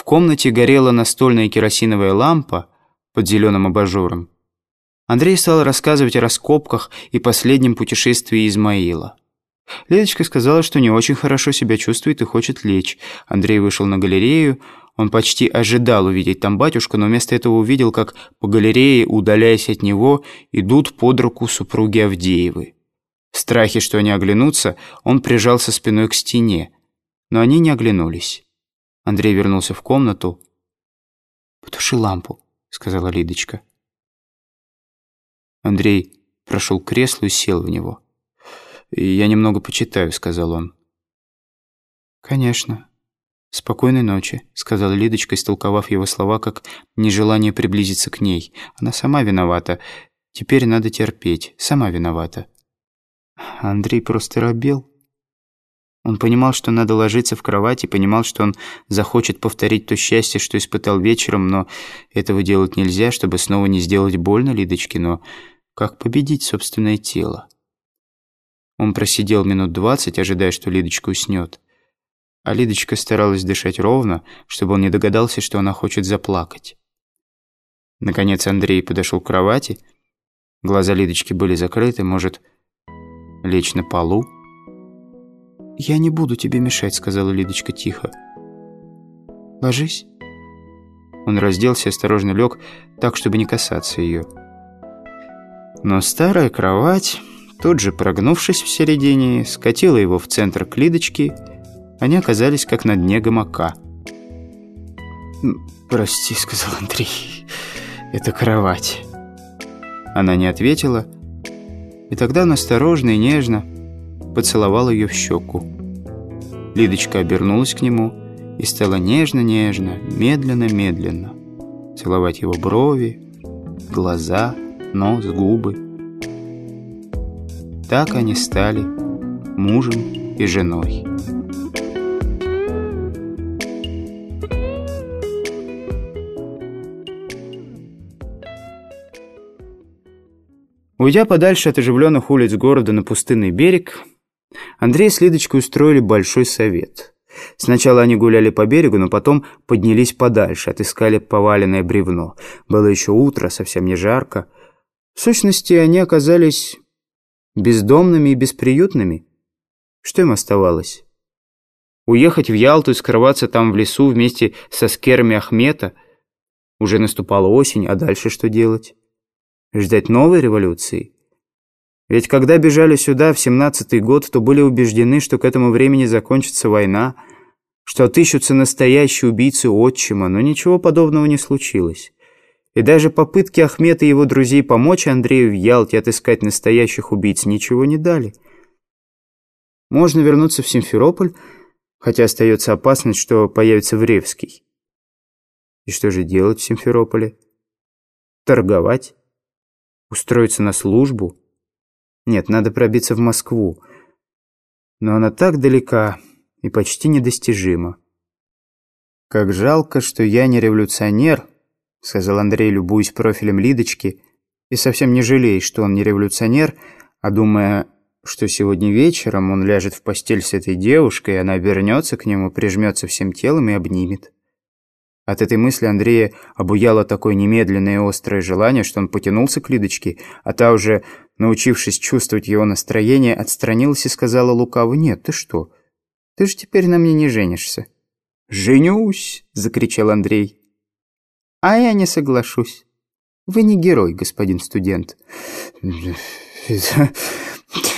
В комнате горела настольная керосиновая лампа под зеленым абажуром. Андрей стал рассказывать о раскопках и последнем путешествии Измаила. Ледочка сказала, что не очень хорошо себя чувствует и хочет лечь. Андрей вышел на галерею. Он почти ожидал увидеть там батюшку, но вместо этого увидел, как по галерее, удаляясь от него, идут под руку супруги Авдеевы. В страхе, что они оглянутся, он прижался спиной к стене. Но они не оглянулись. Андрей вернулся в комнату. «Потуши лампу», — сказала Лидочка. Андрей прошел к креслу и сел в него. «Я немного почитаю», — сказал он. «Конечно. Спокойной ночи», — сказала Лидочка, истолковав его слова как нежелание приблизиться к ней. «Она сама виновата. Теперь надо терпеть. Сама виновата». Андрей просто робел. Он понимал, что надо ложиться в кровать, и понимал, что он захочет повторить то счастье, что испытал вечером, но этого делать нельзя, чтобы снова не сделать больно Лидочке, но как победить собственное тело? Он просидел минут двадцать, ожидая, что Лидочка уснет. А Лидочка старалась дышать ровно, чтобы он не догадался, что она хочет заплакать. Наконец Андрей подошел к кровати. Глаза Лидочки были закрыты, может, лечь на полу? «Я не буду тебе мешать», — сказала Лидочка тихо. «Ложись». Он разделся и осторожно лег, так, чтобы не касаться ее. Но старая кровать Тут же, прогнувшись в середине, скатила его в центр клидочки. Они оказались как на дне гамака. «Прости», — сказал Андрей, — «это кровать». Она не ответила, и тогда он осторожно и нежно поцеловал ее в щеку. Лидочка обернулась к нему и стала нежно-нежно, медленно-медленно целовать его брови, глаза, нос, губы. Так они стали мужем и женой. Уйдя подальше от оживленных улиц города на пустынный берег, Андрей с Лидочкой устроили большой совет. Сначала они гуляли по берегу, но потом поднялись подальше, отыскали поваленное бревно. Было еще утро, совсем не жарко. В сущности, они оказались Бездомными и бесприютными? Что им оставалось? Уехать в Ялту и скрываться там в лесу вместе со скерами Ахмета? Уже наступала осень, а дальше что делать? Ждать новой революции? Ведь когда бежали сюда в семнадцатый год, то были убеждены, что к этому времени закончится война, что отыщутся настоящие убийцы отчима, но ничего подобного не случилось. И даже попытки Ахмета и его друзей помочь Андрею в Ялте отыскать настоящих убийц ничего не дали. Можно вернуться в Симферополь, хотя остается опасность, что появится Вревский. И что же делать в Симферополе? Торговать? Устроиться на службу? Нет, надо пробиться в Москву. Но она так далека и почти недостижима. Как жалко, что я не революционер, — сказал Андрей, любуясь профилем Лидочки, и совсем не жалея, что он не революционер, а думая, что сегодня вечером он ляжет в постель с этой девушкой, и она вернется к нему, прижмется всем телом и обнимет. От этой мысли Андрея обуяло такое немедленное и острое желание, что он потянулся к Лидочке, а та уже, научившись чувствовать его настроение, отстранилась и сказала лукаво, «Нет, ты что? Ты же теперь на мне не женишься». «Женюсь!» — закричал Андрей. А я не соглашусь. Вы не герой, господин студент.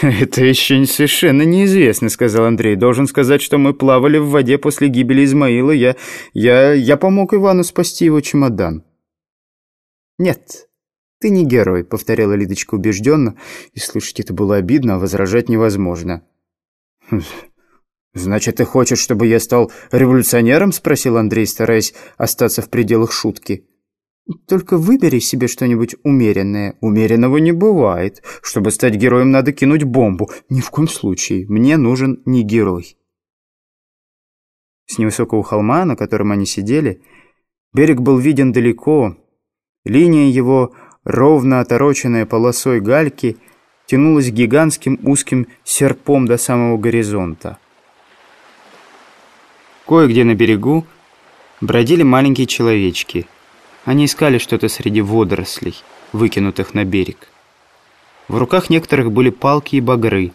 «Это еще совершенно неизвестно», — сказал Андрей. «Должен сказать, что мы плавали в воде после гибели Измаила. Я, я, я помог Ивану спасти его чемодан». «Нет, ты не герой», — повторяла Лидочка убежденно. И слышать это было обидно, а возражать невозможно. «Значит, ты хочешь, чтобы я стал революционером?» — спросил Андрей, стараясь остаться в пределах шутки. «Только выбери себе что-нибудь умеренное. Умеренного не бывает. Чтобы стать героем, надо кинуть бомбу. Ни в коем случае. Мне нужен не герой». С невысокого холма, на котором они сидели, берег был виден далеко. Линия его, ровно отороченная полосой гальки, тянулась гигантским узким серпом до самого горизонта. Кое-где на берегу бродили маленькие человечки. Они искали что-то среди водорослей, выкинутых на берег. В руках некоторых были палки и багры.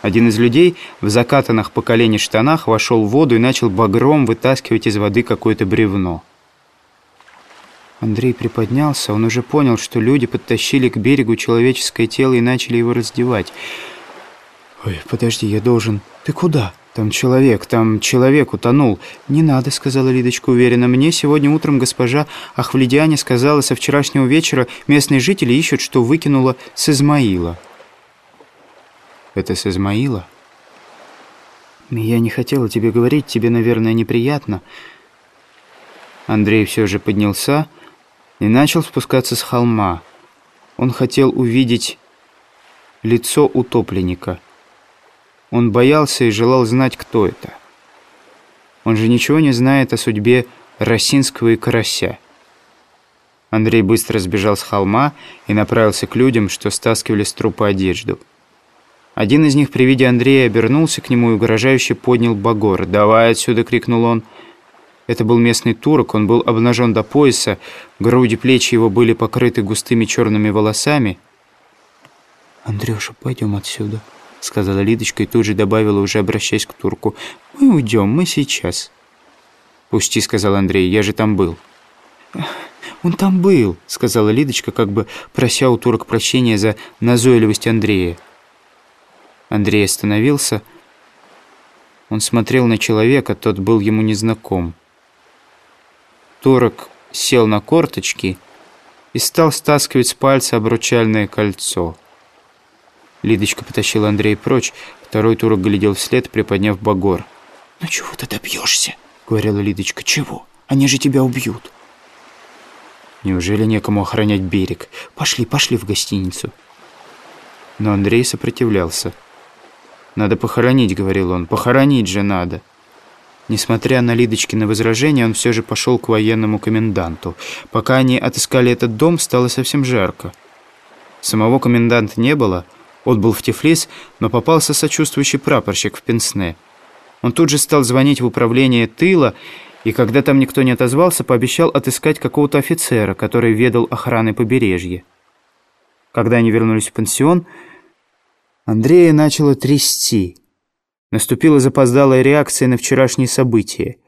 Один из людей в закатанных по колени штанах вошел в воду и начал багром вытаскивать из воды какое-то бревно. Андрей приподнялся, он уже понял, что люди подтащили к берегу человеческое тело и начали его раздевать. «Ой, подожди, я должен...» «Ты куда?» «Там человек, там человек утонул». «Не надо», — сказала Лидочка уверенно. «Мне сегодня утром госпожа Ахвледиане сказала, со вчерашнего вечера местные жители ищут, что выкинула с Измаила». «Это с Измаила?» «Я не хотела тебе говорить, тебе, наверное, неприятно». Андрей все же поднялся и начал спускаться с холма. Он хотел увидеть лицо утопленника — он боялся и желал знать, кто это. Он же ничего не знает о судьбе Росинского и Карася. Андрей быстро сбежал с холма и направился к людям, что стаскивали с трупа одежду. Один из них при виде Андрея обернулся к нему и угрожающе поднял багор. «Давай отсюда!» — крикнул он. Это был местный турок, он был обнажен до пояса, груди плечи его были покрыты густыми черными волосами. «Андрюша, пойдем отсюда», — сказала Лидочка и тут же добавила, уже обращаясь к турку. «Мы уйдем, мы сейчас». «Пусти», — сказал Андрей, — «я же там был». «Он там был», — сказала Лидочка, как бы прося у турок прощения за назойливость Андрея. Андрей остановился. Он смотрел на человека, тот был ему незнаком. Турок сел на корточки и стал стаскивать с пальца обручальное кольцо. Лидочка потащила Андрея прочь. Второй турок глядел вслед, приподняв багор. «Ну чего ты добьешься?» — говорила Лидочка. «Чего? Они же тебя убьют». Неужели некому охранять берег? Пошли, пошли в гостиницу. Но Андрей сопротивлялся. «Надо похоронить», — говорил он. «Похоронить же надо». Несмотря на Лидочкины возражения, он все же пошел к военному коменданту. Пока они отыскали этот дом, стало совсем жарко. Самого коменданта не было — Отбыл в Тифлис, но попался сочувствующий прапорщик в Пенсне. Он тут же стал звонить в управление тыла, и когда там никто не отозвался, пообещал отыскать какого-то офицера, который ведал охраной побережья. Когда они вернулись в пансион, Андрея начало трясти. Наступила запоздалая реакция на вчерашние события.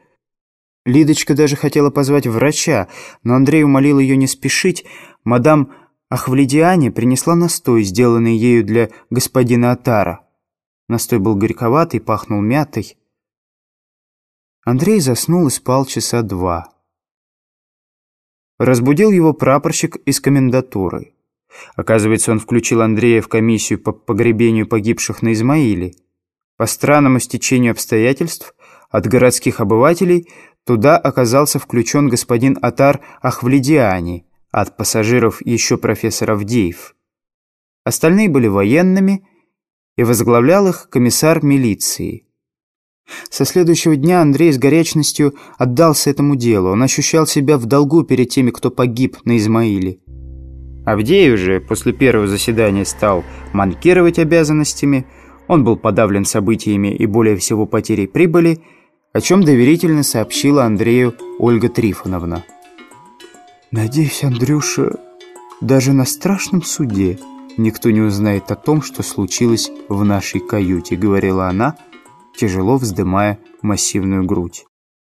Лидочка даже хотела позвать врача, но Андрей умолил ее не спешить. Мадам Ахвледиане принесла настой, сделанный ею для господина Атара. Настой был горьковатый, пахнул мятой. Андрей заснул и спал часа два. Разбудил его прапорщик из комендатуры. Оказывается, он включил Андрея в комиссию по погребению погибших на Измаиле. По странному стечению обстоятельств от городских обывателей туда оказался включен господин Атар Ахвледиани – от пассажиров еще профессор Авдеев. Остальные были военными, и возглавлял их комиссар милиции. Со следующего дня Андрей с горячностью отдался этому делу. Он ощущал себя в долгу перед теми, кто погиб на Измаиле. Авдеев же после первого заседания стал манкировать обязанностями, он был подавлен событиями и более всего потерей прибыли, о чем доверительно сообщила Андрею Ольга Трифоновна. Надеюсь, Андрюша, даже на страшном суде никто не узнает о том, что случилось в нашей каюте, говорила она, тяжело вздымая массивную грудь.